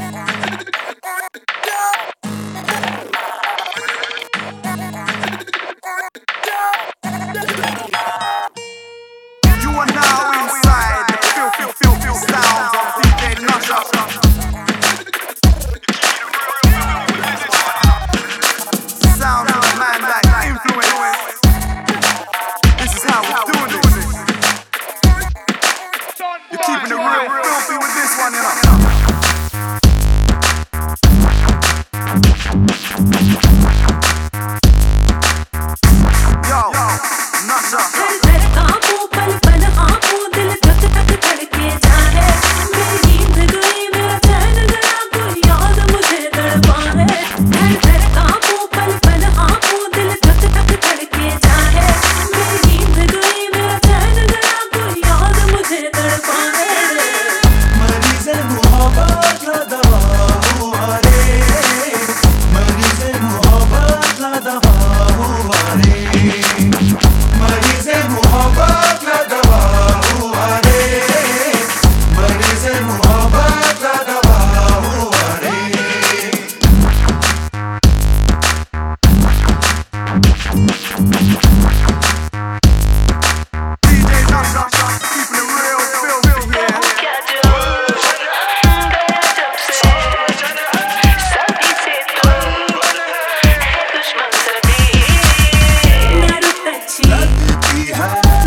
Yeah.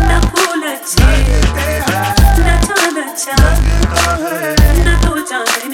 Na ulicy Na ulicy Na ulicy